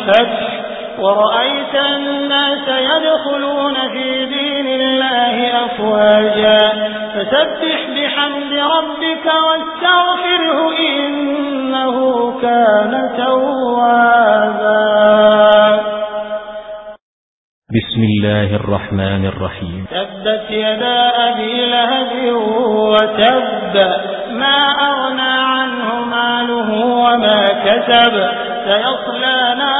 الله والفتح ورأيت الناس يدخلون في دين الله أفواجا فسبح بحمد ربك واستغفره إنه كان توابا. بسم الله الرحمن الرحيم. تبت يدا أبي لهب وتب ما أغنى عنه ماله وما كسب سيصلى نارا لهب